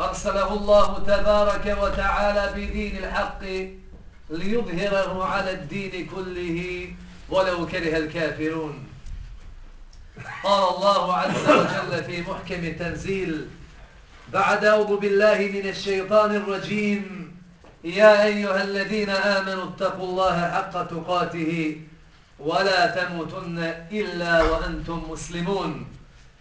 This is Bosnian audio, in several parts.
أرسله الله تبارك وتعالى بدين الحق ليظهره على الدين كله ولو كره الكافرون. قال الله عز وجل في محكم تنزيل بعد أعوذ بالله من الشيطان الرجيم يا أيها الذين آمنوا اتقوا الله حق تقاته ولا تموتن إلا وأنتم مسلمون.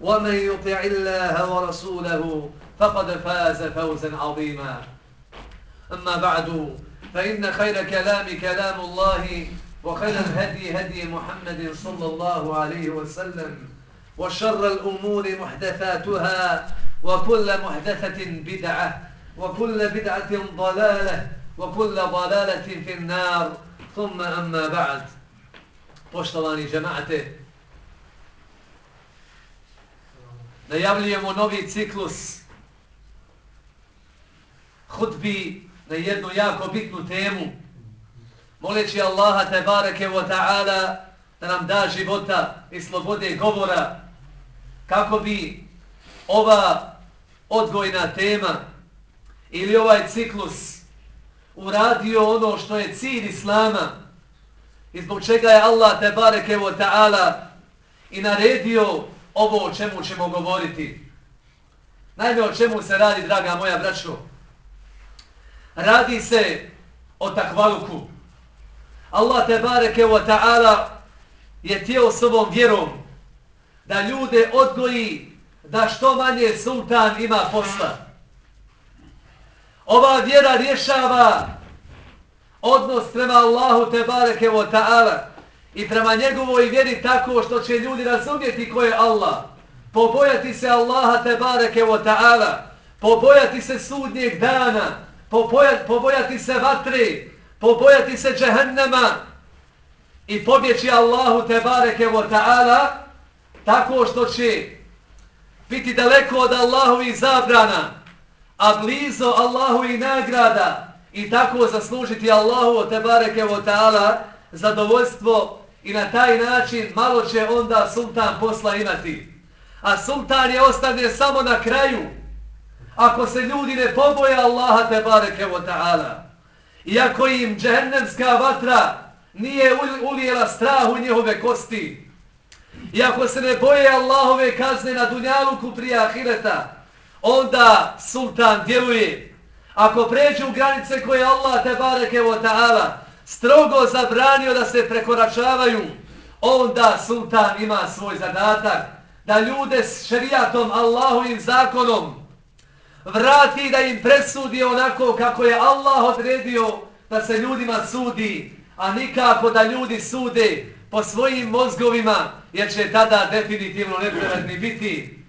ومن يطع الله ورسوله فقد فاز فوزا عظيما. أما بعد فإن خير كلام كلام الله وخير الهدي هدي محمد صلى الله عليه وسلم وشر الأمور محدثاتها وكل محدثة بدعة وكل بدعة ضلالة وكل ضلالة في النار. ثم أما بعد. Poštovani džemate, najavljujemo novi ciklus hudbi na jednu jako bitnu temu, moleći Allaha te bareke wa ta'ala da nam da života i slobode govora, kako bi ova odgojna tema ili ovaj ciklus uradio ono što je cilj Islama, I zbog čega je Allah te bareke wa ta'ala i naredio ovo o čemu ćemo govoriti. Naime, o čemu se radi, draga moja braćo? Radi se o takvaluku. Allah te bareke wa ta'ala je tijel s ovom vjerom da ljude odgoji da što manje sultan ima posla. Ova vjera rješava odnos prema Allahu te bareke wa ta'ala i prema njegovoj vjeri tako što će ljudi razumjeti ko je Allah. Pobojati se Allaha te bareke wa ta'ala, pobojati se sudnjeg dana, pobojati, pobojati se vatre, pobojati se džehennema. I pobjeći Allahu te bareke wa ta'ala tako što će biti daleko od Allahovi zabrana, a blizo Allahovi nagrada, i tako zaslužiti Allahu te bareke wa taala zadovoljstvo i na taj način malo će onda sultan posla imati. A sultan je ostane samo na kraju. Ako se ljudi ne poboje Allaha te bareke wa taala. Iako im džehennemska vatra nije ulijela strah u njihove kosti. I ako se ne boje Allahove kazne na dunjaluku prije ahireta, onda sultan djeluje Ako pređu granice koje Allah te bareke wa ta'ala strogo zabranio da se prekoračavaju, onda sultan ima svoj zadatak da ljude s šerijatom Allahovim zakonom vrati da im presudi onako kako je Allah odredio da se ljudima sudi, a nikako da ljudi sude po svojim mozgovima, jer će tada definitivno nepravedni biti.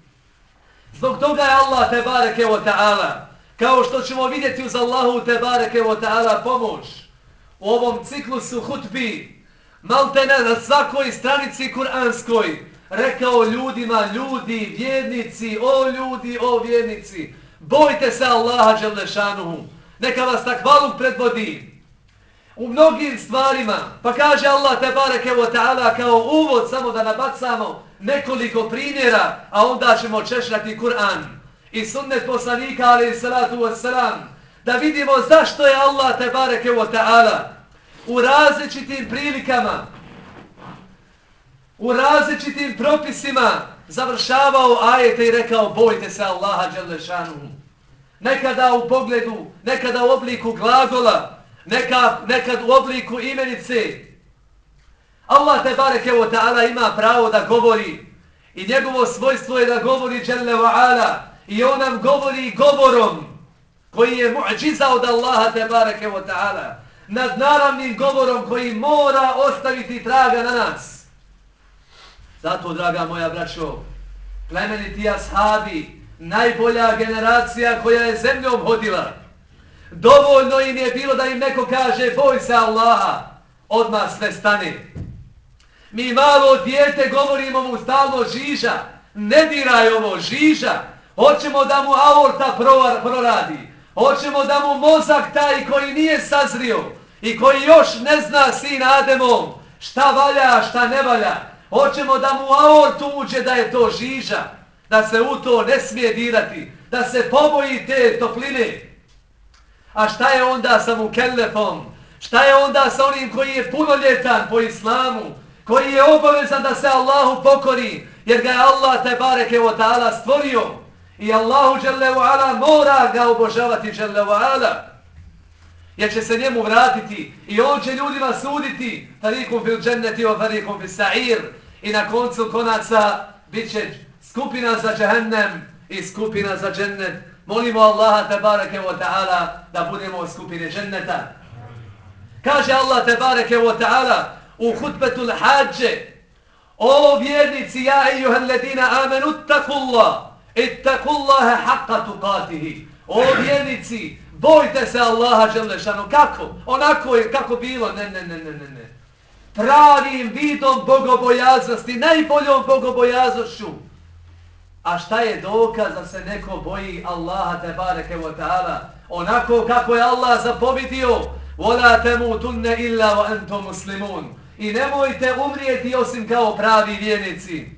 Zbog toga je Allah te bareke ta'ala Kao što ćemo vidjeti uz Allahu te bareke ta'ala pomoć u ovom ciklusu hutbi, maltene na svakoj stranici kuranskoj, rekao ljudima, ljudi, vjernici, o ljudi, o vjernici, bojte se Allaha Đelešanuhu, neka vas takvalu predvodi. U mnogim stvarima, pa kaže Allah te bareke wa ta'ala kao uvod samo da nabacamo nekoliko primjera, a onda ćemo češljati Kur'an. I sunnet poslanika alaih salatu wassalam, da vidimo zašto je Allah te bareke u ta'ala u različitim prilikama, u različitim propisima završavao ajete i rekao bojte se Allaha dželle nekada u pogledu, nekada u obliku glagola, neka, nekad u obliku imenice. Allah te bareke u ta'ala ima pravo da govori i njegovo svojstvo je da govori Jalla ala i on nam govori govorom koji je muđiza od Allaha tebareke wa ta'ala nad naravnim govorom koji mora ostaviti traga na nas. Zato, draga moja braćo, plemeniti ashabi, najbolja generacija koja je zemljom hodila, dovoljno im je bilo da im neko kaže boj se Allaha, odmah sve stane. Mi malo djete govorimo mu stalno žiža, ne diraj ovo žiža, hoćemo da mu aorta proradi, hoćemo da mu mozak taj koji nije sazrio i koji još ne zna sin Ademom šta valja, šta ne valja, hoćemo da mu aortu uđe da je to žiža, da se u to ne smije dirati, da se poboji te topline. A šta je onda sa mukellefom? Šta je onda sa onim koji je punoljetan po islamu? Koji je obavezan da se Allahu pokori? Jer ga je Allah te bareke o ta'ala stvorio. I Allahu žele ala mora ga obožavati žele ala. Jer će se njemu vratiti i on će ljudima suditi tarikum fil dženneti o tarikum fil sa'ir. I na koncu konaca bit će skupina za džehennem i skupina za džennet. Molimo Allaha tebareke wa ta'ala da budemo u skupine dženneta. Kaže Allah tebareke wa ta'ala u hutbetul hađe O vjernici, ja i juhalledina amenu, takullah. ittakullaha haqqa tuqatihi. O vjernici, bojte se Allaha želešano. Kako? Onako je, kako bilo? Ne, ne, ne, ne, ne, ne. Pravim vidom bogobojaznosti, najboljom bogobojaznošću. A šta je dokaz da se neko boji Allaha te bareke wa ta'ala? Onako kako je Allah zapovidio, وَلَا تَمُوتُنَّ إِلَّا وَأَنْتُمْ مُسْلِمُونَ I nemojte umrijeti osim kao pravi vjernici.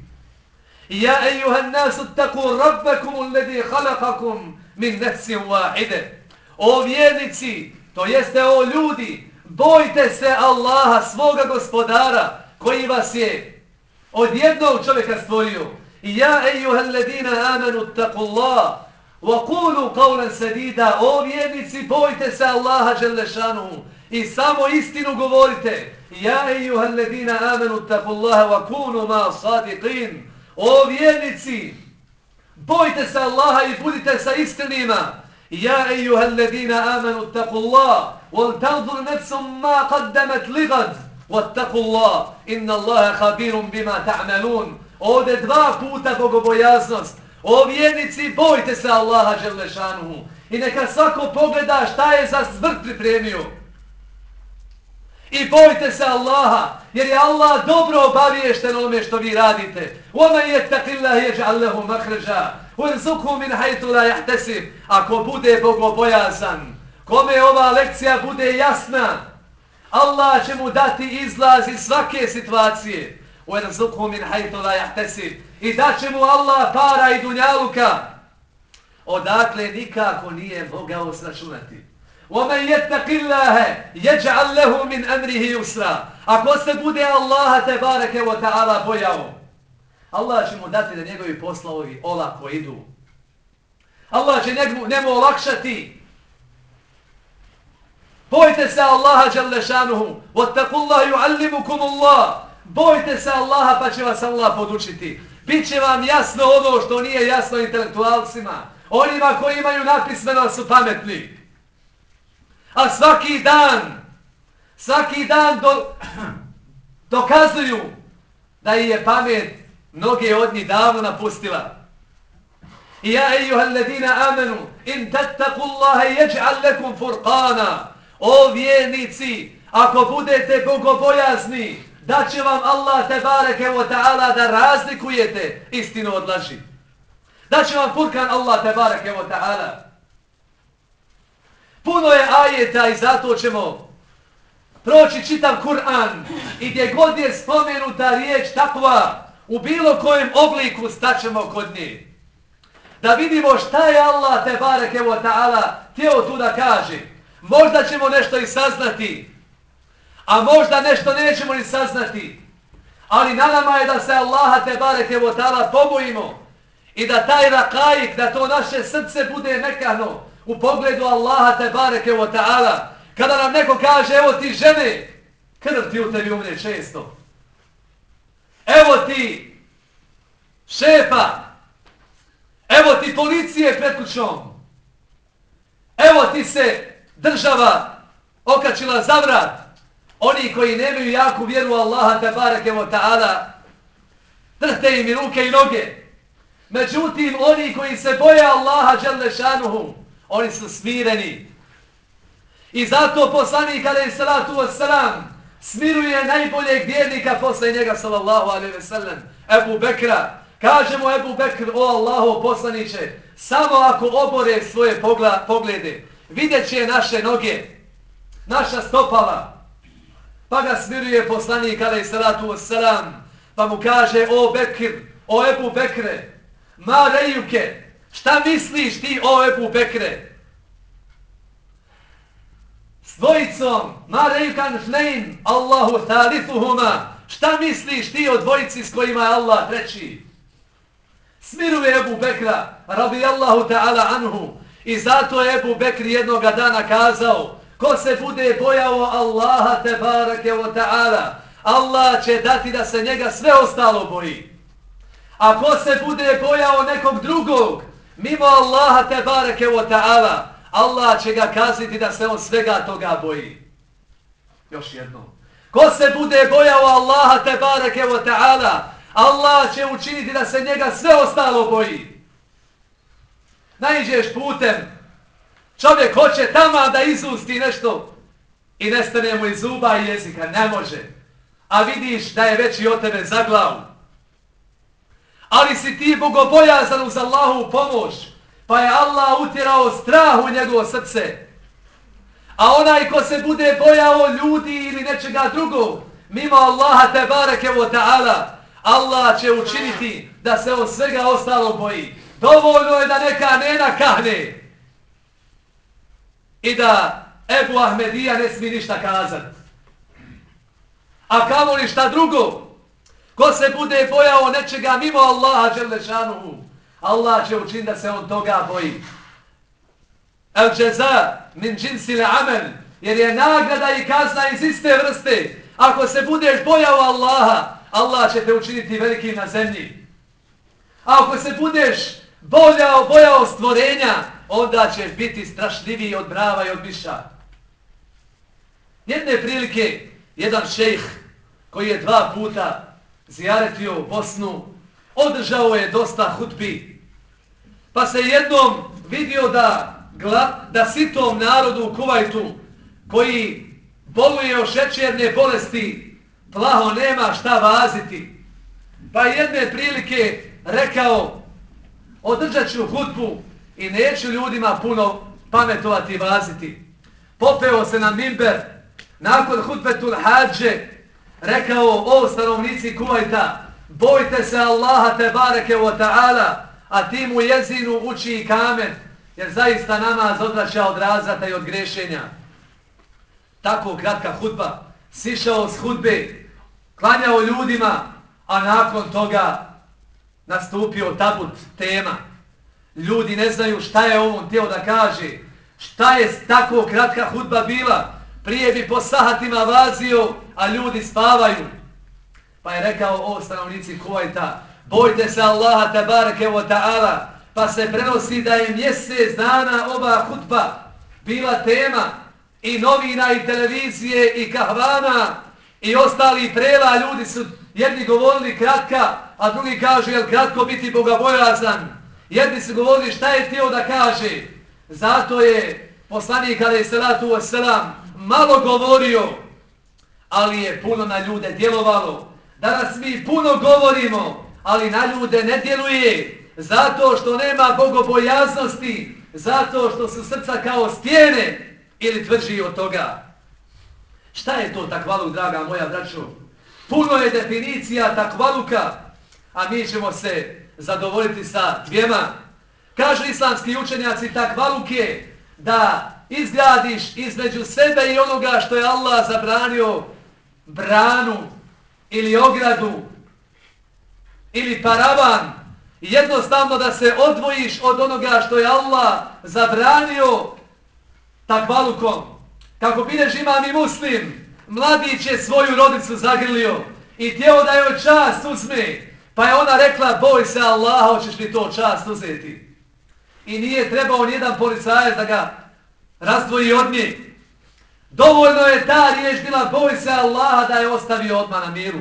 يا أيها الناس اتقوا ربكم الذي خلقكم من نفس واحدة O vjernici, to jeste o ljudi, bojte se Allaha, svoga gospodara, koji vas je od jednog čovjeka stvorio. Ja ejuhan ledina amenu taku Allah, wa kulu qawlan sedida, O vjernici, bojte se Allaha želešanu i samo istinu govorite. Ja ejuha alladina amanu taqullaha wa kunu ma sadiqin. O vjernici, bojte se Allaha i budite sa istinima. Ja ejuha alladina amanu taqullaha wal tanzur nefsum ma qaddamat ligad. Wattaqullah, inna Allaha khabirun bima ta'malun. Ovdje dva puta bogobojaznost. O vjernici, bojte se Allaha dželešanuhu. I neka svako pogleda šta je za zvrt pripremio. I bojte se Allaha, jer je Allah dobro obaviješten onome što vi radite. Ona je takilla jeđa allahu makrža. Urzuku min haythu la yahtasib. Ako bude bogobojazan, kome ova lekcija bude jasna, Allah će mu dati izlaz iz svake situacije. Urzuku min haythu la yahtasib. I daće mu Allah para i dunjaluka. Odakle nikako nije mogao sračunati. وَمَنْ يَتَّقِ اللَّهَ يَجْعَلْ لَهُ مِنْ أَمْرِهِ يُسْرًا Ako se bude Allaha te bareke wa ta'ala bojao, Allah će mu dati da njegovi poslovi olako idu. Allah će njemu, njemu olakšati. Bojte se Allaha jalla šanuhu. وَتَّقُ اللَّهُ يُعَلِّمُكُمُ اللَّهُ Bojte se Allaha pa će vas Allah podučiti. Biće vam jasno ono što nije jasno intelektualcima. Onima koji imaju napismeno su pametni. A svaki dan, svaki dan do, dokazuju da je pamet mnoge od njih davno napustila. I ja, ejuhal ladina amenu, in tattaku Allahe jeđ'al lekum furqana. O vjernici, ako budete bogobojazni, da će vam Allah te bareke o ta'ala da razlikujete istinu od laži. Da će vam furkan Allah te bareke o ta'ala. Puno je ajeta i zato ćemo proći čitav Kur'an i gdje god je spomenuta riječ takva, u bilo kojem obliku staćemo kod nje. Da vidimo šta je Allah te bareke wa ta'ala tijelo tu da kaže. Možda ćemo nešto i saznati, a možda nešto nećemo ni saznati. Ali na nama je da se Allaha te bareke wa ta'ala pobojimo i da taj rakajik, da to naše srce bude mekano, u pogledu Allaha te bareke wa ta'ala. Kada nam neko kaže, evo ti žene, krv ti u tebi umre često. Evo ti šefa, evo ti policije pred kućom, evo ti se država okačila za vrat, oni koji nemaju jaku vjeru Allaha te bareke wa ta'ala, trte im i ruke i noge. Međutim, oni koji se boje Allaha dželle šanuhu, oni su smireni. I zato poslanik alaih salatu wassalam smiruje najboljeg vjernika posle njega sallallahu alaihi ve sellem, Ebu Bekra. Kaže mu Ebu Bekr, o Allaho poslaniće, samo ako obore svoje poglede, vidjet će naše noge, naša stopala. Pa ga smiruje poslanik alaih salatu wassalam, pa mu kaže, o Bekr, o Ebu Bekre, ma rejuke, šta misliš ti o Ebu Bekre? S dvojicom, ma rejukan šnein, Allahu thalithuhuma, šta misliš ti o dvojici s kojima je Allah treći? Smiruje Ebu Bekra, rabi Allahu ta'ala anhu, i zato je Ebu Bekri jednoga dana kazao, ko se bude bojao Allaha te barake o ta'ala, Allah će dati da se njega sve ostalo boji. A ko se bude bojao nekog drugog, mimo Allaha te bareke wa ta'ala, Allah će ga kazniti da se on svega toga boji. Još jedno. Ko se bude bojao Allaha te bareke wa ta'ala, Allah će učiniti da se njega sve ostalo boji. Najđeš putem, čovjek hoće tamo da izusti nešto i nestane mu iz zuba i jezika, ne može. A vidiš da je veći od tebe za glavu ali si ti bogobojazan uz Allahu pomoć, pa je Allah utjerao strah u njegovo srce. A onaj ko se bude bojao ljudi ili nečega drugog, mimo Allaha te bareke wa ta'ala, Allah će učiniti da se on svega ostalo boji. Dovoljno je da neka nena kahne i da Ebu Ahmedija ne smije ništa kazati. A kamo li šta drugo? Ko se bude bojao nečega mimo Allaha Đelešanuhu, Allah će učiniti da se on toga boji. El džeza min džinsil amel, jer je nagrada i kazna iz iste vrste. Ako se budeš bojao Allaha, Allah će te učiniti velikim na zemlji. A ako se budeš bojao, bojao stvorenja, onda ćeš biti strašljiviji od brava i od miša. Jedne prilike, jedan šejh koji je dva puta zijaretio Bosnu, održao je dosta hutbi, pa se jednom vidio da, da sitom narodu u Kuvajtu, koji boluje o šećerne bolesti, plaho nema šta vaziti. Pa jedne prilike rekao, održat ću hutbu i neću ljudima puno pametovati i vaziti. Popeo se na mimber, nakon hutbetul hađe, rekao, o stanovnici Kuvajta, bojte se Allaha te bareke wa ta'ala, a ti mu jezinu uči i kamen, jer zaista namaz odraća od razrata i od grešenja. Tako kratka hudba, sišao s hudbe, klanjao ljudima, a nakon toga nastupio tabut tema. Ljudi ne znaju šta je ovom tijelo da kaže, šta je tako kratka hudba bila, prije bi po sahatima vazio, a ljudi spavaju. Pa je rekao o stanovnici Kuvajta, bojte se Allaha tabareke wa ta'ala, pa se prenosi da je mjesec dana ova hutba bila tema i novina i televizije i kahvana i ostali prela ljudi su jedni govorili kratka, a drugi kažu jel kratko biti bogabojazan. Jedni su govorili šta je htio da kaže. Zato je poslanik alaih salatu wasalam malo govorio, ali je puno na ljude djelovalo. Danas mi puno govorimo, ali na ljude ne djeluje. Zato što nema bogobojaznosti, zato što su srca kao stijene ili tvrđi od toga. Šta je to takvaluk, draga moja braćo? Puno je definicija takvaluka, a mi ćemo se zadovoljiti sa dvijema. Kažu islamski učenjaci takvaluk je da izgradiš između sebe i onoga što je Allah zabranio branu ili ogradu ili paravan jednostavno da se odvojiš od onoga što je Allah zabranio takvalukom. Kako bideš imam i muslim, mladić je svoju rodicu zagrlio i tijelo da joj čast uzme. Pa je ona rekla, boj se Allaha, hoćeš li to čast uzeti. I nije trebao nijedan policajac da ga razdvoji od njih. Dovoljno je ta riječ bila, boj se Allaha da je ostavio odmah na miru.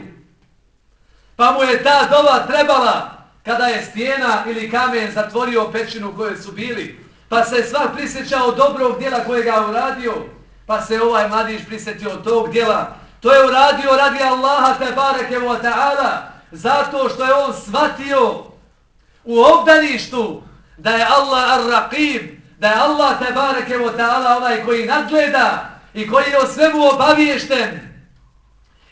Pa mu je ta dova trebala kada je stijena ili kamen zatvorio pećinu u kojoj su bili. Pa se svak prisjećao dobrog dijela koje ga uradio. Pa se ovaj mladić prisjetio tog dijela. To je uradio radi Allaha te bareke wa ta'ala. Zato što je on shvatio u obdaništu da je Allah ar-raqib, da je Allah te bareke wa ta'ala onaj koji nadgleda i koji je o svemu obaviješten.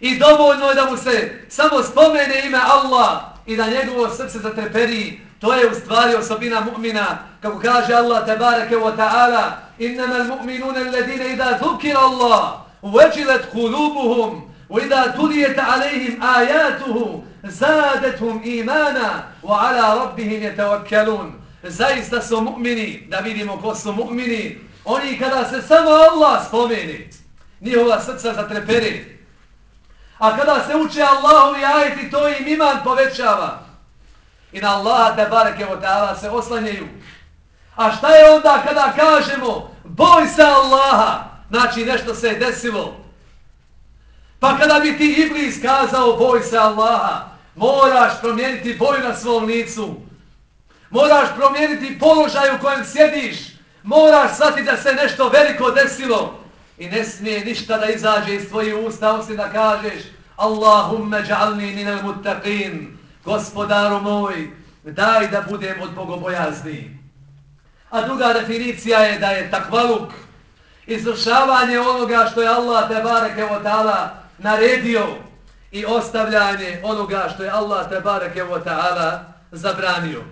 I dovoljno je da mu se samo spomene ime Allah i da njegovo srce zatreperi. To je u stvari osobina mu'mina. Kako kaže Allah tebareke wa ta'ala Innama al-mu'minuna alladine idha dhukira Allah uveđilet kulubuhum u idha tulijet alejhim ajatuhu zadethum imana wa ala rabbihim je tevakkelun. Zaista su mu'mini, da vidimo ko su mu'mini, oni kada se samo Allah spomeni, njihova srca zatreperi. A kada se uče Allahu i ajeti, to im iman povećava. I na Allaha te bareke od se oslanjaju. A šta je onda kada kažemo boj se Allaha? Znači nešto se je desilo. Pa kada bi ti Iblis kazao boj se Allaha, moraš promijeniti boju na svom licu. Moraš promijeniti položaj u kojem sjediš. Moraš shvatiti da se nešto veliko desilo. I ne smije ništa da izađe iz tvojih usta, osim da kažeš Allahumme dja'alni minal muttaqin. Gospodaru moj, daj da budem od bogobojazni. A druga definicija je da je takvaluk izvršavanje onoga što je Allah te bareke o ta'ala naredio i ostavljanje onoga što je Allah te bareke o ta'ala zabranio.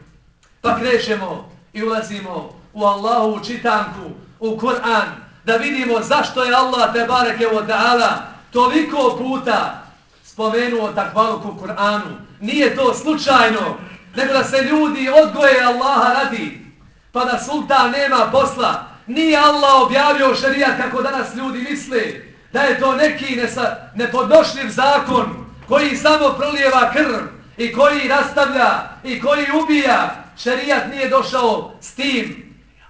Pa krećemo i ulazimo u Allahu čitanku, u Kur'an, da vidimo zašto je Allah te bareke o ta'ala toliko puta spomenuo takvaluk u Kur'anu. Nije to slučajno, nego da se ljudi odgoje Allaha radi, pa da sultan nema posla. Nije Allah objavio šarijat kako danas ljudi misle, da je to neki nesa, nepodnošljiv zakon koji samo prolijeva krv i koji rastavlja i koji ubija. Šarijat nije došao s tim,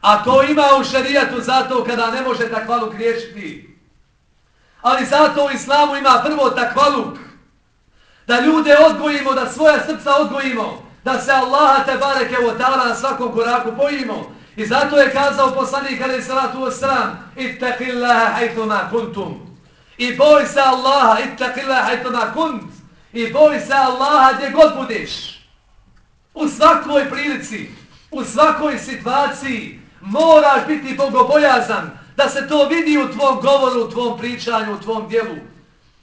a to ima u šarijatu zato kada ne može takvaluk riješiti. Ali zato u islamu ima prvo takvaluk, da ljude odgojimo, da svoja srca odgojimo, da se Allaha te bareke u ta'ala na svakom koraku bojimo. I zato je kazao poslanik alaih salatu wasalam ittaqillaha haythuma kuntum. I boj se Allaha ittaqillaha haythuma kunt. I boj se Allaha gdje god budeš. U svakoj prilici, u svakoj situaciji moraš biti bogobojazan da se to vidi u tvom govoru, u tvom pričanju, u tvom djelu.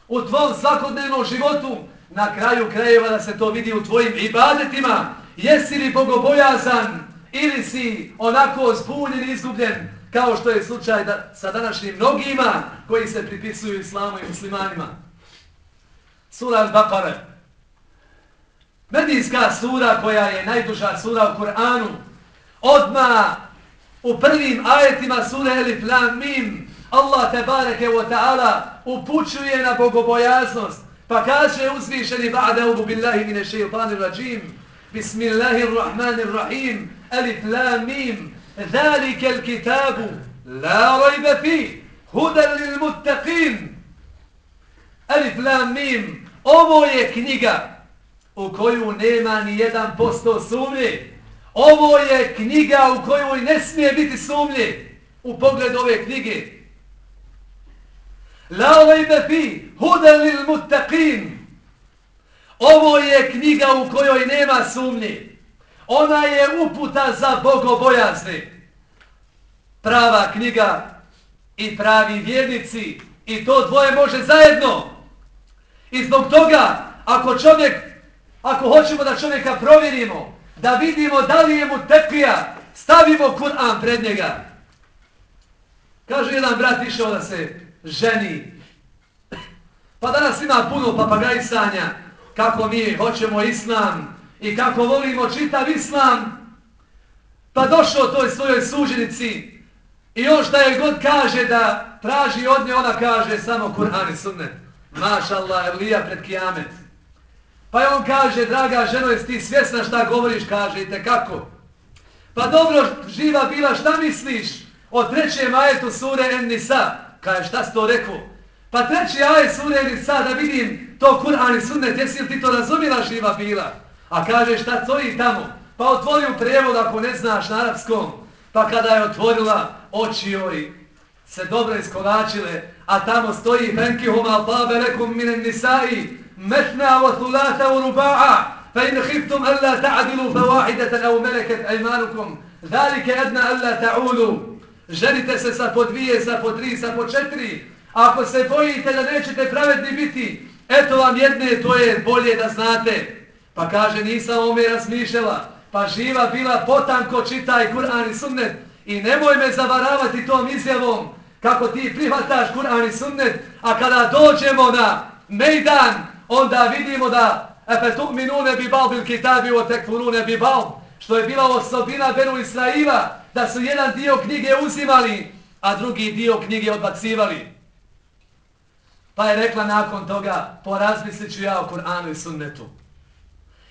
U tvom svakodnevnom životu na kraju krajeva da se to vidi u tvojim ibadetima. Jesi li bogobojazan ili si onako zbunjen i izgubljen kao što je slučaj da, sa današnjim mnogima koji se pripisuju islamu i muslimanima. Sura al-Baqara. Medijska sura koja je najduža sura u Kur'anu. Odma u prvim ajetima sura Elif Lam Mim Allah te bareke wa ta'ala upućuje na bogobojaznost Pa kaže uzvišeni ba'da ubu billahi mine shaytanir rajim. Bismillahirrahmanirrahim. Alif Lam mim. Zalike il kitabu. La rajbe fi. Hudan lil muttaqin. Alif Lam mim. Ovo je knjiga u koju nema ni jedan posto sumnje. Ovo je knjiga u kojoj ne smije biti sumnje u pogled ove knjige. La rajbe fi, hudan lil muttaqin. Ovo je knjiga u kojoj nema sumnje. Ona je uputa za bogobojazne. Prava knjiga i pravi vjernici. I to dvoje može zajedno. I zbog toga, ako čovjek, ako hoćemo da čovjeka provjerimo, da vidimo da li je mu tepija, stavimo Kur'an pred njega. Kaže jedan brat išao da se ženi. Pa danas ima puno papagajsanja kako mi hoćemo islam i kako volimo čitav islam, pa došao toj svojoj suženici i još da je god kaže da traži od nje, ona kaže samo Kur'an i sunnet. Maša Allah, evlija pred kijamet. Pa je on kaže, draga ženo, jesi ti svjesna šta govoriš, kaže, i kako? Pa dobro, živa bila, šta misliš o trećem ajetu sure En-Nisa? Kaže, šta si to rekao? Pa treći ajet sure En-Nisa, da vidim to Kur'an i sunnet, jesi li ti to razumila živa bila? A kaže, šta stoji tamo? Pa otvori u prijevod ako ne znaš na arapskom. Pa kada je otvorila, oči joj se dobro iskolačile, a tamo stoji Fenkihum al-tabe lekum minen nisai, metna wa thulata فإن خفتم ألا تعدلوا فواحدة alla ملكت أيمانكم ذلك أدنى ألا تعولوا dhalike alla ta'ulu. Ženite se sa po dvije, sa po tri, sa po četiri. Ako se bojite da nećete pravedni biti, eto vam jedne, to je bolje da znate. Pa kaže, nisam ome razmišljala, pa živa bila potanko čitaj Kur'an i sunnet i nemoj me zavaravati tom izjavom kako ti prihvataš Kur'an i sunnet, a kada dođemo na mejdan, onda vidimo da efetu'minune bi bal bil kitabi o tekfurune bi bal, što je bila osobina Benu Israila, da su jedan dio knjige uzimali, a drugi dio knjige odbacivali. Pa je rekla nakon toga, porazmislit ću ja o Kur'anu i sunnetu.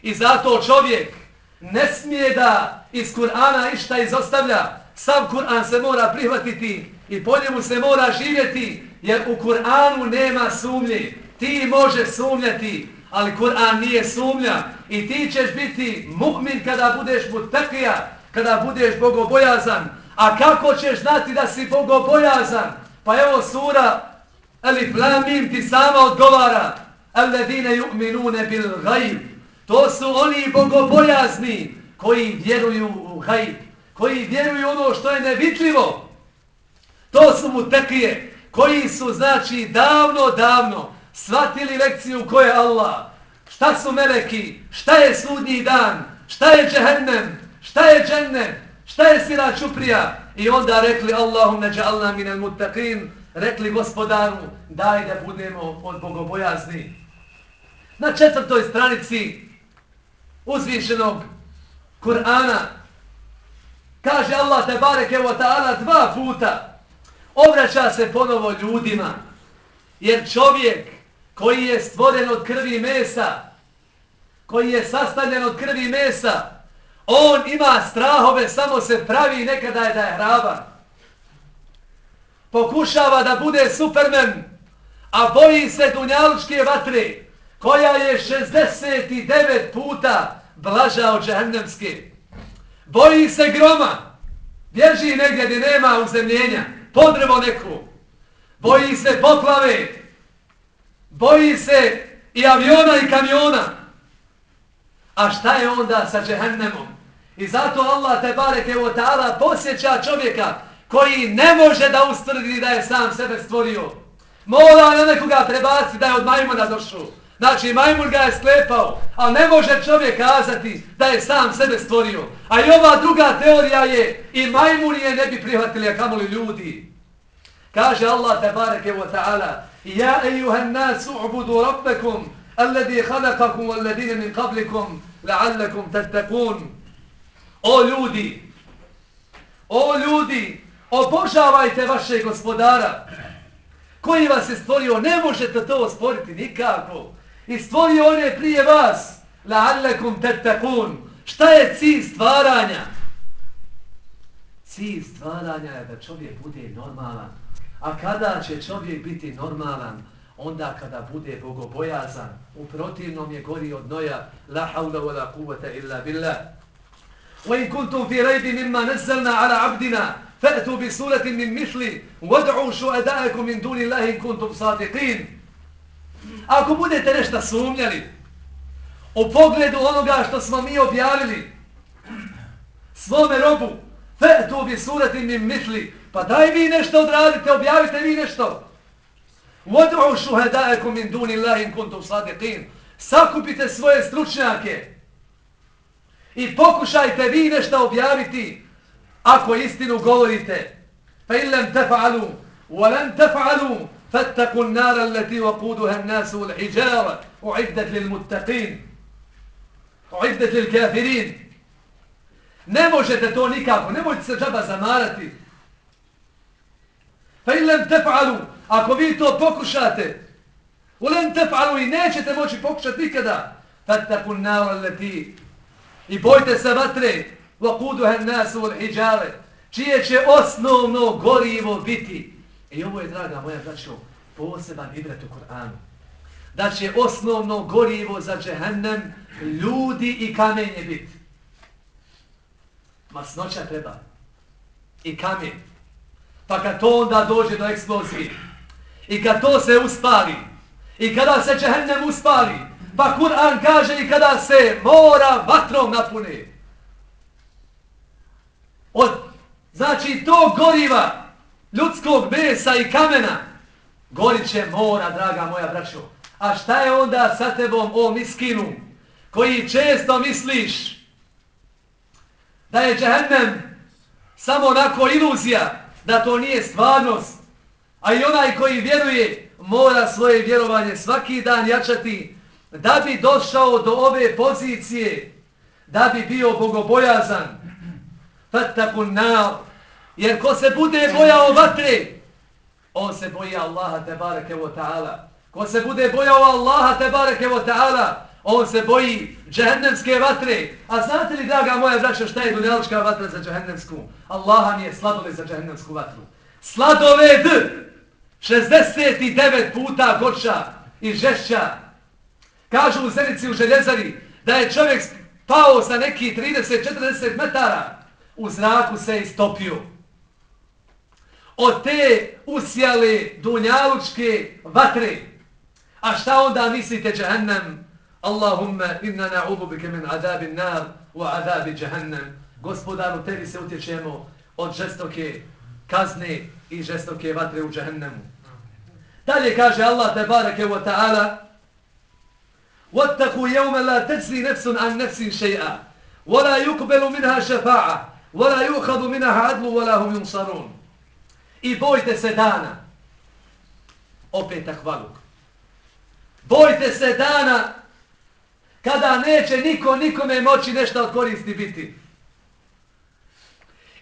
I zato čovjek ne smije da iz Kur'ana išta izostavlja. Sam Kur'an se mora prihvatiti i po njemu se mora živjeti, jer u Kur'anu nema sumnje. Ti može sumnjati, ali Kur'an nije sumnja. I ti ćeš biti mu'min kada budeš mutakija, kada budeš bogobojazan. A kako ćeš znati da si bogobojazan? Pa evo sura Alif Lamim ti sama odgovara. Alladine yu'minune bil ghaib. To su oni bogobojazni koji vjeruju u gajb. Koji vjeruju ono što je nevidljivo. To su mu tekije koji su, znači, davno, davno shvatili lekciju ko je Allah. Šta su meleki? Šta je sudnji dan? Šta je džehennem? Šta je džennem? Šta je sira čuprija? I onda rekli Allahum neđa minel mutaqin. Rekli gospodaru, daj da budemo od bogobojazni. Na četvrtoj stranici uzvišenog Kur'ana kaže Allah te bareke wa ta'ala dva puta obraća se ponovo ljudima. Jer čovjek koji je stvoren od krvi i mesa, koji je sastavljen od krvi i mesa, on ima strahove, samo se pravi nekada je da je hrabar. Pokušava da bude supermen, a boji se dunjalučke vatre, koja je 69 puta blaža od džahnemske. Boji se groma, bježi negdje gdje nema uzemljenja podrvo neku, boji se poplave, boji se i aviona i kamiona. A šta je onda sa džehennemom? I zato Allah te bareke u ta'ala posjeća čovjeka koji ne može da ustvrdi da je sam sebe stvorio. Mora na nekoga prebaciti da je od majmuna došao. Znači, majmun ga je sklepao, ali ne može čovjek kazati da je sam sebe stvorio. A i ova druga teorija je, i majmun je ne bi prihvatili, a kamoli ljudi. Kaže Allah tabareke wa ta'ala, يا أيها الناس اعبدوا ربكم الذي خلقكم والذين من قبلكم لعلكم تتقون O ljudi, o ljudi, obožavajte vaše gospodara, koji vas je stvorio, ne možete to osporiti nikako i stvorio on je prije vas. La'allakum tattakun. Šta je cilj stvaranja? Cilj stvaranja je da čovjek bude normalan. A kada će čovjek biti normalan? Onda kada bude bogobojazan. U protivnom je gori od noja. La hawla wa la quvata illa billah. Wa in kuntum fi raybi mimma nazzalna ala abdina fa'tu bi suratin min mithli wad'u shuhada'akum min duni Allahi in kuntum sadiqin. Ako budete nešto sumnjali o pogledu onoga što smo mi objavili svome robu, fe tu bi surati mi misli, Pa daj vi nešto odradite, objavite vi nešto. Vodruhu šuhedajekum min duni lahim kuntum sadiqin. Sakupite svoje stručnjake i pokušajte vi nešto objaviti ako istinu govorite. Fa in lam taf'alu, tefa'alu, walem tefa'alu, fattaku nara waquduha an-nasu wal-hijara u'iddat lil muttaqin, U'iddat lil kafirin. Ne možete to nikako, ne možete se džaba zamarati, Fa in lem tef'alu, ako vi to pokušate, u lem tef'alu i nećete moći pokušati nikada, fattakun nara leti. I bojte se vatre, wa kuduha nasu wal hijjale, čije će osnovno gorivo biti. I ovo je, draga moja braćo, poseban ibret u Kur'anu. Da će osnovno gorivo za džehennem ljudi i kamenje biti. Masnoća treba. I kamen. Pa kad to onda dođe do eksplozije. I kad to se uspali. I kada se džehennem uspali. Pa Kur'an kaže i kada se mora vatrom napune. Od, znači to goriva ljudskog mesa i kamena gorit će mora, draga moja braćo. A šta je onda sa tebom, o miskinu, koji često misliš da je džehennem samo onako iluzija, da to nije stvarnost, a i onaj koji vjeruje mora svoje vjerovanje svaki dan jačati da bi došao do ove pozicije, da bi bio bogobojazan. Fatakun nar. Jer ko se bude bojao vatre, on se boji Allaha tebareke wa ta'ala. Ko se bude bojao Allaha tebareke wa ta'ala, on se boji džehennemske vatre. A znate li, draga moja braća, šta je dunjalička vatra za džehennemsku? Allaha mi je sladove za džehennemsku vatru. Sladoled! 69 puta goča i žešća. Kažu u Zenici u željezari da je čovjek pao sa neki 30-40 metara. U zraku se istopio. Od te usjale dunjalučke vatre. A šta onda mislite džehennem? Allahumma inna na'ubu bike min adabin nar wa adabi džehennem. Gospodaru, tebi se utječemo od žestoke kazne i žestoke vatre u džehennemu. Dalje kaže Allah te barake wa ta'ala وَاتَّقُوا يَوْمَ لَا تَجْزِي نَفْسٌ عَنْ نَفْسٍ شَيْئًا وَلَا يُقْبَلُ مِنْهَا شَفَاعَ وَلَا يُؤْخَذُ مِنْهَا عَدْلُ وَلَا هُمْ يُنصَرُونَ I bojte se dana. Opet takvaluk. Bojte se dana kada neće niko nikome moći nešto od koristi biti.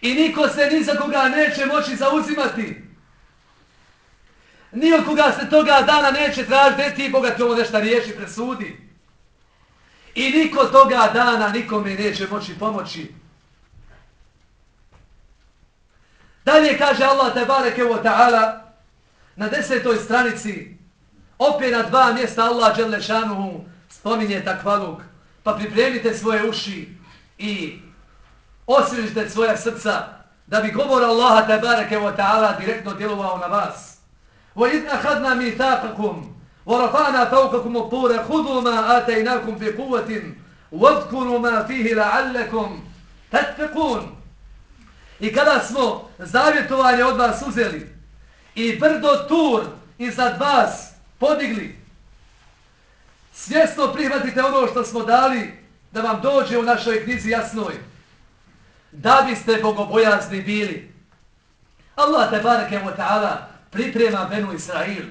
I niko se ni za koga neće moći zauzimati. Ni od koga se toga dana neće tražiti, da ti Boga ti ovo nešto riješi, presudi. I niko toga dana nikome neće moći pomoći. Dalje kaže Allah tabareke wa ta'ala na desetoj stranici opet na dva mjesta Allah dželle šanuhu spominje takvaluk pa pripremite svoje uši i osvježite svoja srca da bi govor Allaha tabareke wa ta'ala direktno djelovao na vas. Wa idh akhadna mithaqakum wa rafa'na fawqakum at-tura khudhu ma ataynakum fi quwwatin wadhkuru ma fihi la'allakum tattaqun. I kada smo zavjetovanje od vas uzeli i brdo tur iznad vas podigli, svjesno prihvatite ono što smo dali da vam dođe u našoj knjizi jasnoj, da biste bogobojazni bili. Allah te bareke wa ta'ala priprema Benu Israil.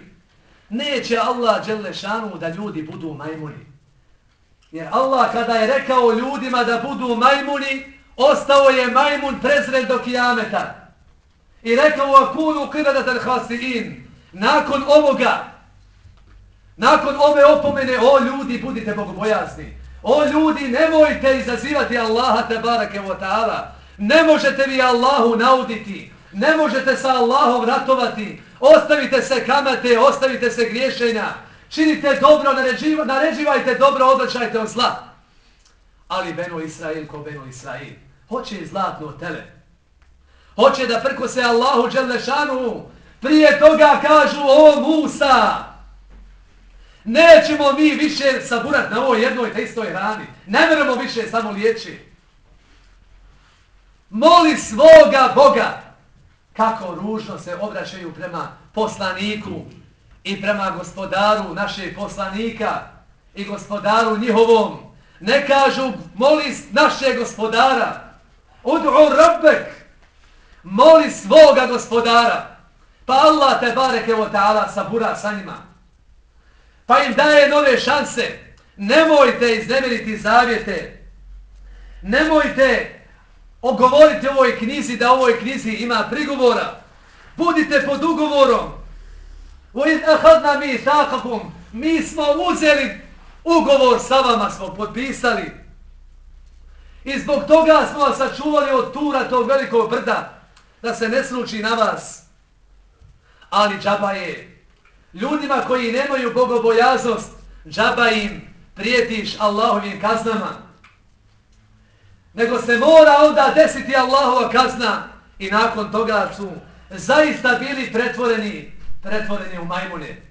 Neće Allah Đelešanu da ljudi budu majmuni. Jer Allah kada je rekao ljudima da budu majmuni, Ostao je majmun prezren do kijameta. I rekao akunu kiradatan hasiin. Nakon ovoga, nakon ove opomene, o ljudi, budite bogobojazni. O ljudi, nemojte izazivati Allaha te barake wa ta'ala. Ne možete vi Allahu nauditi. Ne možete sa Allahom ratovati. Ostavite se kamate, ostavite se griješenja. Činite dobro, naređivajte dobro, odlačajte od zla. Ali Beno Israil ko Beno Israil hoće zlatno tele. Hoće da prko se Allahu Đelešanu. Prije toga kažu o Musa. Nećemo mi više saburat na ovoj jednoj te istoj hrani. Ne meremo više samo liječi. Moli svoga Boga. Kako ružno se obraćaju prema poslaniku i prema gospodaru našeg poslanika i gospodaru njihovom. Ne kažu moli našeg gospodara. Ud'u rabbek. Moli svoga gospodara. Pa Allah te bareke o ta'ala sabura sa njima. Pa im daje nove šanse. Nemojte iznemiriti zavjete. Nemojte ogovoriti ovoj knjizi da ovoj knjizi ima prigovora. Budite pod ugovorom. mi takakum. Mi smo uzeli ugovor sa vama smo potpisali. I zbog toga smo vas sačuvali od tura tog velikog brda. Da se ne sluči na vas. Ali džaba je. Ljudima koji nemaju bogobojaznost, džaba im prijetiš Allahovim kaznama. Nego se mora onda desiti Allahova kazna i nakon toga su zaista bili pretvoreni, pretvoreni u majmune.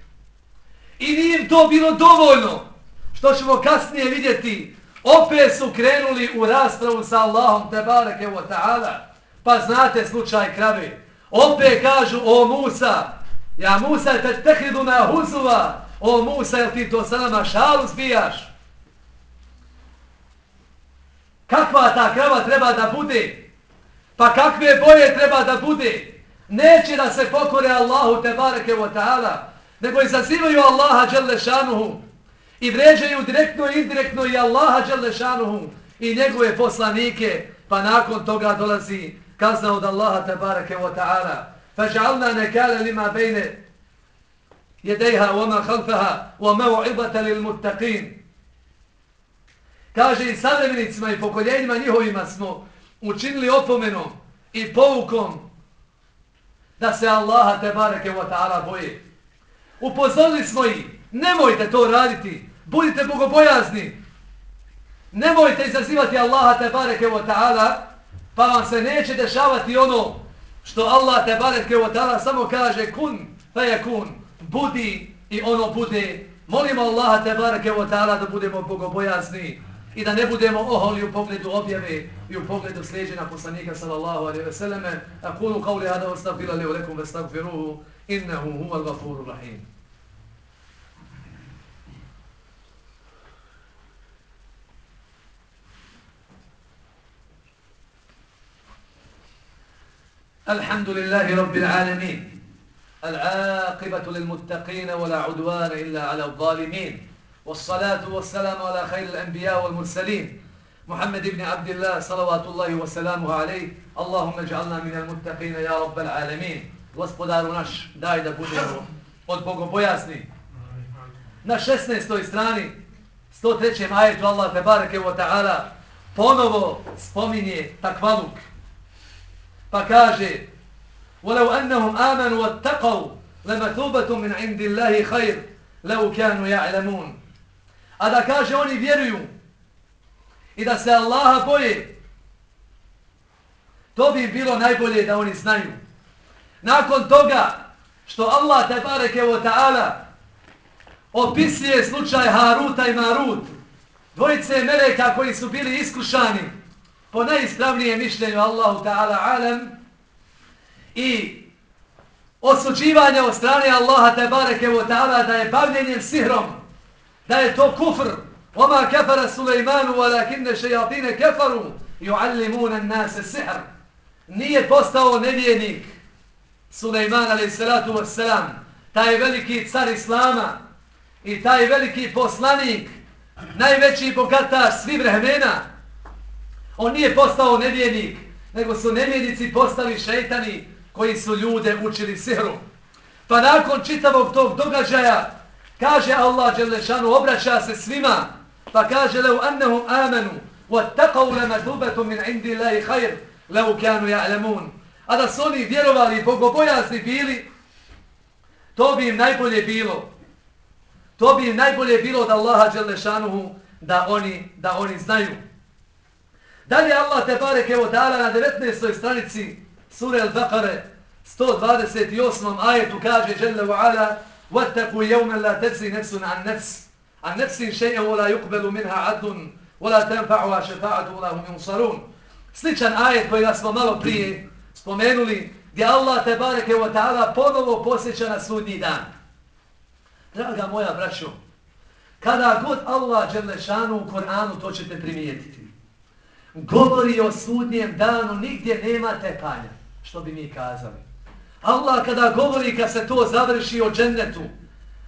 I nije im to bilo dovoljno, što ćemo kasnije vidjeti, opet su krenuli u raspravu sa Allahom, te bareke wa ta'ala, pa znate slučaj krave. Opet kažu, o Musa, ja Musa te tehidu na huzuva, o Musa, jel ti to sa nama šalu zbijaš? Kakva ta krava treba da bude? Pa kakve boje treba da bude? Neće da se pokore Allahu te bareke wa ta'ala, nego izazivaju Allaha dželle šanuhu i vređaju direktno i indirektno i Allaha dželle šanuhu i njegove poslanike, pa nakon toga dolazi kazna od Allaha te bareke wa ta'ala. Faj'alna nekale lima bejne jedejha وما خلفها وموعظة للمتقين kaže i savremenicima i pokoljenjima njihovima smo učinili opomenom i poukom da se Allaha te bareke wa ta'ala boje. Upozorili smo ih, nemojte to raditi, budite bogobojazni, nemojte izazivati Allaha te bareke wa ta'ala, pa vam se neće dešavati ono što Allah te barek wa ta'ala samo kaže kun, fe je kun budi i ono bude. Molimo Allaha te barek wa ta'ala da budemo bogobojazni i da ne budemo oholi u pogledu objave i u pogledu sljeđena poslanika sallallahu alaihi ve selleme. A qawli hada wa stavfila li ulekum ve stavfiruhu innehu huva gafuru rahim. الحمد لله رب العالمين العاقبة للمتقين ولا عدوان إلا على الظالمين والصلاة والسلام على خير الأنبياء والمرسلين محمد بن عبد الله صلوات الله وسلامه عليه اللهم اجعلنا من المتقين يا رب العالمين gospodaru naš, daj da budemo od bogobojasni. Na 16. strani, 103. ajetu Allah te barake wa ta'ala ponovo spominje takvaluk. Pa kaže, ولو أنهم آمنوا واتقوا لمثوبة من عند الله خير لو كانوا يعلمون A da kaže oni vjeruju i da se Allaha boje, to bi bilo najbolje da oni znaju. Nakon toga što Allah te bareke o ta'ala opisuje slučaj Haruta i Marut, dvojice meleka koji su bili iskušani po najispravnijem mišljenju Allahu ta'ala alem, i osuđivanje od strane Allaha te bareke u ta'ala da je bavljenjem sihrom, da je to kufr. Oma kefara Sulejmanu, walakinne šejatine kefaru, juallimuna nase sihr. Nije postao nevijenik Sulejman, ali salatu wassalam, taj veliki car Islama i taj veliki poslanik, najveći bogataš svih vremena, on nije postao nevjenik, nego su nevjenici postali šeitani, koji su ljude učili sihru. Pa nakon čitavog tog događaja, kaže Allah Đelešanu, obraća se svima, pa kaže leu annehum amenu, وَاتَّقَوْ لَمَدُبَتُ مِنْ عِنْدِ اللَّهِ خَيْرِ لَوْ كَانُوا يَعْلَمُونَ A da su oni vjerovali, bogobojazni bili, to bi im najbolje bilo. To bi im najbolje bilo od Allaha Đelešanuhu da oni, da oni znaju. Dalje Allah te barek evo dala na 19. stranici sura Al-Baqara 128. ajetu kaže Jalla wa ala وَاتَّقُوا يَوْمًا لَا تَجْزِي نَفْسٌ عَنْ نَفْسٍ عَنْ نَفْسٍ شَيْئًا وَلَا يُقْبَلُ مِنْهَا عَدٌ وَلَا تَنْفَعُهَا شَفَاعَةُ وَلَا هُمْ يُنصَرُونَ Sličan ajet koji smo malo prije spomenuli gdje Allah te bareke wa ta'ala ponovo posjeća na sudnji dan. Draga moja braćo, kada god Allah Đelešanu u Koranu to ćete primijetiti. Govori o sudnjem danu, nigdje nema tepanja što bi mi kazali. Allah kada govori kad se to završi o džennetu,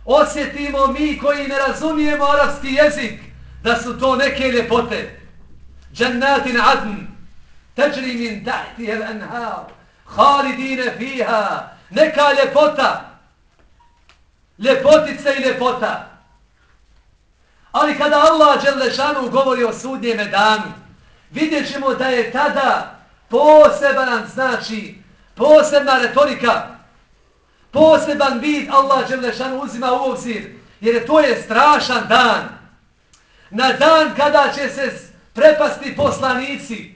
osjetimo mi koji ne razumijemo arabski jezik, da su to neke ljepote. Džennatin adn, teđri min tahti el anhar, halidine fiha, neka ljepota, ljepotica i ljepota. Ali kada Allah Đelešanu govori o sudnjeme danu, vidjet ćemo da je tada poseban, znači, posebna retorika, poseban vid Allah Đelešanu uzima u obzir, jer to je strašan dan. Na dan kada će se prepasti poslanici,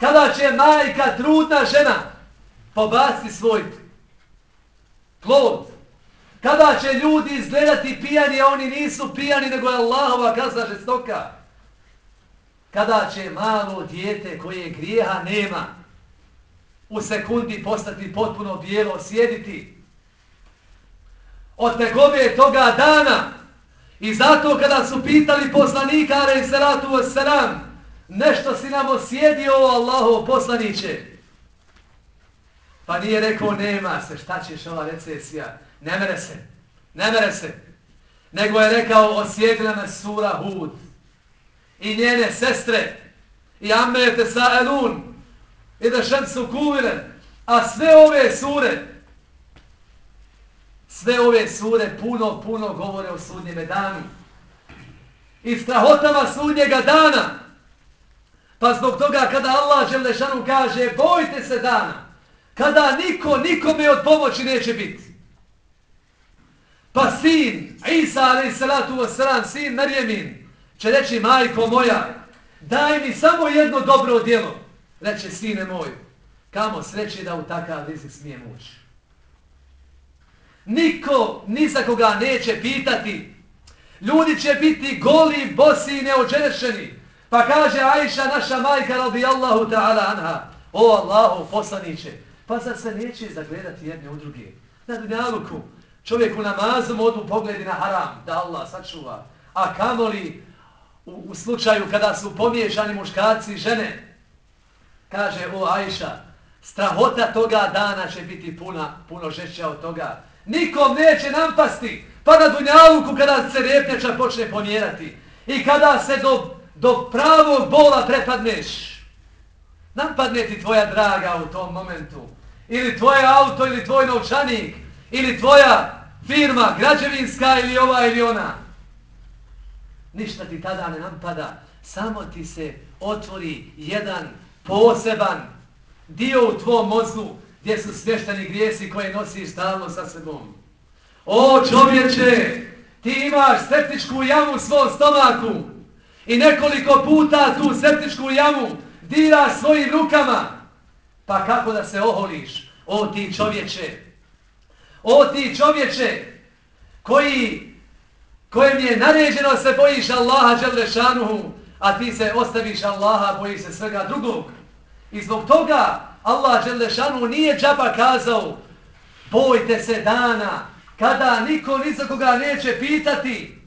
kada će majka, trudna žena, pobasti svoj plod, kada će ljudi izgledati pijani, a oni nisu pijani, nego je Allahova kazna žestoka, kada će malo dijete koje grijeha nema, u sekundi postati potpuno bijelo, sjediti, od tegove toga dana, i zato kada su pitali poslanika, ale i salatu wasalam, nešto si nam osjedio, Allaho poslaniće, Pa nije rekao nema se, šta ćeš ova recesija? Ne mere se, ne mere se. Nego je rekao osjedila me sura Hud i njene sestre i amete sa Elun i da šem su kuvire. A sve ove sure, sve ove sure puno, puno govore o sudnjeme danu. I strahotama sudnjega dana. Pa zbog toga kada Allah Želešanu kaže bojte se dana kada niko nikome od pomoći neće biti. Pa sin, Isa alaih salatu wasalam, sin Marjemin, će reći, majko moja, daj mi samo jedno dobro djelo. Reće, sine moj, kamo sreće da u takav rizik smije ući. Niko ni za koga neće pitati. Ljudi će biti goli, bosi i neođerešeni. Pa kaže Aisha, naša majka, radijallahu ta'ala anha, o Allahu poslaniće, Pa zar se neće zagledati jedne u druge? Na dunjaluku čovjek u namazu modu pogledi na haram, da Allah sačuva. A kamoli u, u slučaju kada su pomiješani muškarci i žene, kaže o Ajša, strahota toga dana će biti puna, puno žešća od toga. Nikom neće nampasti, pa na dunjaluku kada se repnjača počne pomjerati i kada se do, do pravog bola prepadneš, napadne ti tvoja draga u tom momentu, ili tvoje auto, ili tvoj novčanik, ili tvoja firma, građevinska ili ova ili ona. Ništa ti tada ne napada, samo ti se otvori jedan poseban dio u tvom mozgu gdje su svještani grijesi koje nosiš stalno sa sebom. O čovječe, ti imaš septičku jamu u svom stomaku i nekoliko puta tu septičku jamu diraš svojim rukama Pa kako da se oholiš, o ti čovječe? O ti čovječe, koji, kojem je naređeno se bojiš Allaha Đelešanuhu, a ti se ostaviš Allaha, bojiš se svega drugog. I zbog toga Allah Đelešanuhu nije džaba kazao, bojte se dana, kada niko ni za koga neće pitati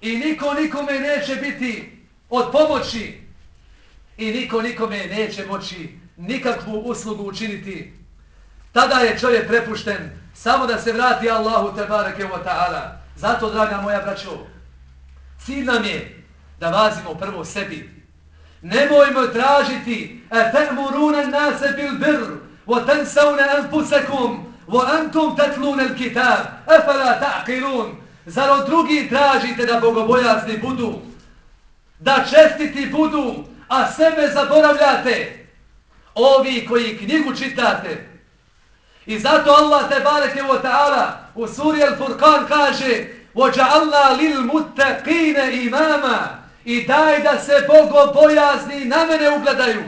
i niko nikome neće biti od pomoći i niko nikome neće moći nikakvu uslugu učiniti. Tada je čovjek prepušten samo da se vrati Allahu tebareke wa ta'ala. Zato, draga moja braćo, cilj nam je da vazimo prvo sebi. Nemojmo tražiti a ta'muruna nase bil bir wa tansawna anfusakum wa antum tatluna kitab afala ta'qilun Zar od drugi tražite da bogobojazni budu, da čestiti budu, a sebe zaboravljate? ovi koji knjigu čitate. I zato Allah te bareke wa ta'ala u suri Al-Furqan kaže وَجَعَلْنَا لِلْمُتَّقِينَ imama i daj da se bogobojazni na mene ugledaju.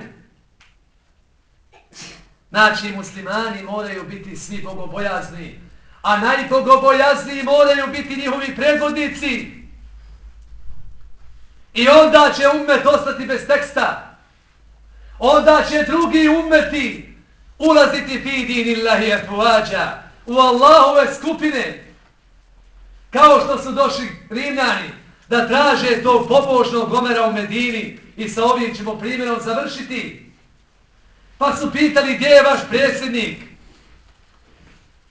Znači, muslimani moraju biti svi bogobojazni, a najbogobojazni moraju biti njihovi predvodnici. I onda će umet ostati bez teksta onda će drugi umeti ulaziti fi dinillahi afuađa u Allahove skupine. Kao što su došli rimljani da traže tog pobožnog gomera u Medini i sa ovim ćemo primjerom završiti. Pa su pitali gdje je vaš predsjednik?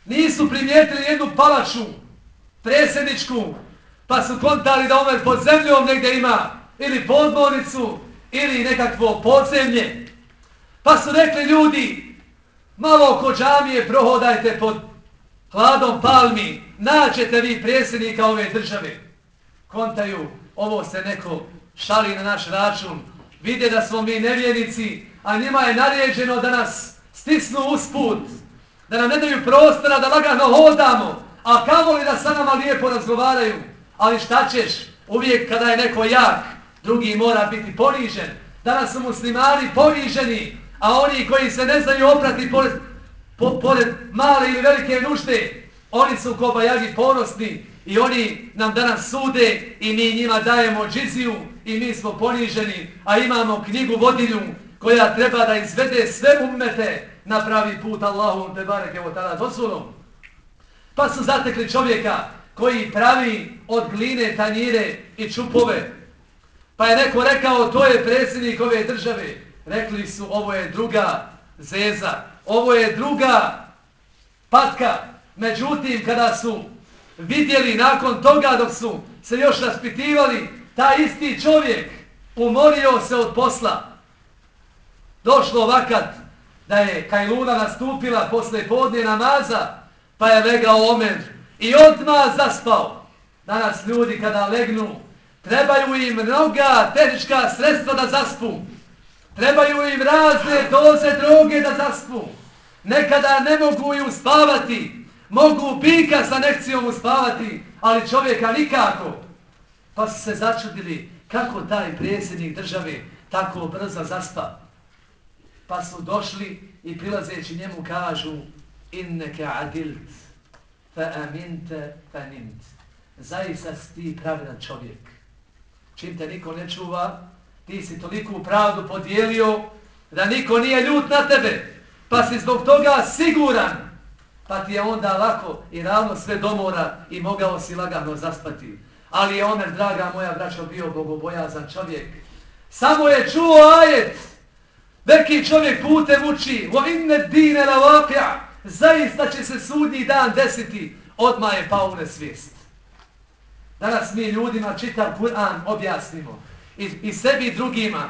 Nisu primijetili jednu palaču predsjedničku pa su kontali da Omer pod zemljom negdje ima ili podmornicu ili nekakvo podzemlje. Pa su rekli ljudi, malo oko džamije prohodajte pod hladom palmi, naćete vi predsjednika ove države. Kontaju, ovo se neko šali na naš račun, vide da smo mi nevjernici, a njima je naređeno da nas stisnu usput, da nam ne daju prostora da lagano hodamo, a kamo li da sa nama lijepo razgovaraju. Ali šta ćeš, uvijek kada je neko jak, drugi mora biti ponižen. Danas su muslimani poniženi, a oni koji se ne znaju oprati po, pored male ili velike nušte, oni su kobajagi ponosni i oni nam danas sude i mi njima dajemo džiziju i mi smo poniženi, a imamo knjigu vodilju koja treba da izvede sve ummete na pravi put Allahom te bareke o tada dozvolom. Pa su zatekli čovjeka koji pravi od gline tanjire i čupove. Pa je neko rekao, to je predsjednik ove države. Rekli su, ovo je druga zeza, ovo je druga patka. Međutim, kada su vidjeli nakon toga dok su se još raspitivali, ta isti čovjek umorio se od posla. Došlo vakat da je Kajluna nastupila posle podnje namaza, pa je legao omen i odmah zaspao. Danas ljudi kada legnu, trebaju im mnoga tehnička sredstva da zaspu. Trebaju im razne doze droge da zaspu. Nekada ne mogu i uspavati. Mogu bika sa nekcijom uspavati, ali čovjeka nikako. Pa su se začudili kako taj predsjednik države tako brzo zaspa. Pa su došli i prilazeći njemu kažu inneke adilt fa aminte fa nimt. Zaista si ti pravilan čovjek. Čim te niko ne čuva, ti si toliku pravdu podijelio da niko nije ljut na tebe. Pa si zbog toga siguran. Pa ti je onda lako i ravno sve domora i mogao si lagano zaspati. Ali je Omer, draga moja braćo, bio bogobojazan čovjek. Samo je čuo ajet. Veki čovjek putem uči. Vo inne dine la vakja. Zaista će se sudnji dan desiti. Odmah je pao u nesvijest. Danas mi ljudima čitav Kur'an objasnimo I, I sebi i drugima.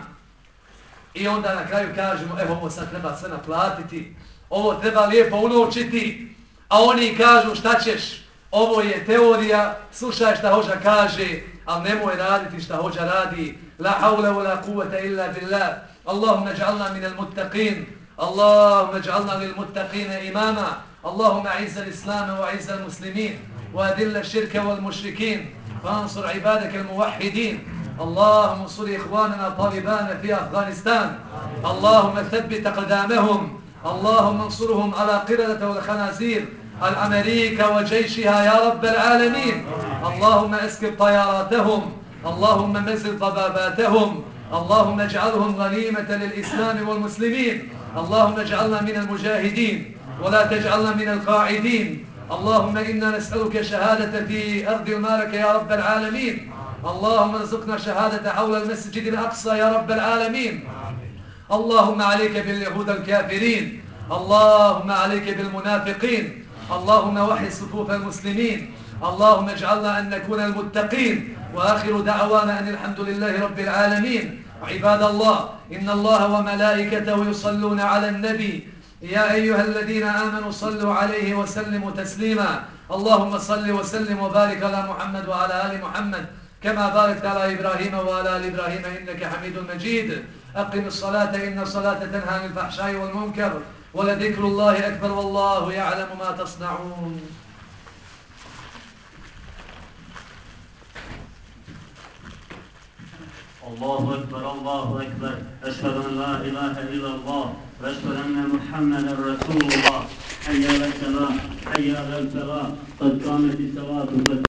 I onda na kraju kažemo, evo ovo sad treba sve naplatiti. Ovo treba lijepo unočiti. A oni kažu šta ćeš? Ovo je teorija, slušaj šta hođa kaže, ali nemoj raditi šta hođa radi. La haule wa la kuvata illa billah. Allahumma ja'alna min al-muttaqin. Allahumma ja'alna lil muttaqina imama. Allahumma izza l-islama wa izza l-muslimin. Wa adilla širke wal mušrikin. فانصر عبادك الموحدين اللهم انصر إخواننا طالبان في أفغانستان. اللهم ثبت أقدامهم. اللهم انصرهم على قردة والخنازير. الأمريكا وجيشها يا رب العالمين. اللهم اسكب طياراتهم. اللهم مزل ضباباتهم. اللهم اجعلهم غنيمة للإسلام والمسلمين. اللهم اجعلنا من المجاهدين. ولا تجعلنا من القاعدين. اللهم إنا نسألك شهادة في أرض المارك يا رب العالمين. اللهم ارزقنا شهادة حول المسجد الأقصى يا رب العالمين. اللهم عليك باليهود الكافرين. اللهم عليك بالمنافقين. اللهم وحي صفوف المسلمين. اللهم اجعلنا أن نكون المتقين. وآخر دعوانا أن الحمد لله رب العالمين. عباد الله إن الله وملائكته يصلون على النبي. يا أيها الذين آمنوا صلوا عليه وسلموا تسليما. اللهم صل وسلم وبارك على محمد وعلى آل محمد. كما باركت على إبراهيم وعلى آل إبراهيم إنك حميد مجيد. أقم الصلاة إن الصلاة تنهى عن الفحشاء والمنكر ولذكر الله أكبر والله يعلم ما تصنعون. الله أكبر الله أكبر. أشهد أن لا إله إلا الله وأشهد أن محمدا رسول الله. حي على الصلاة حي على الفلاح قد قامت الصلاة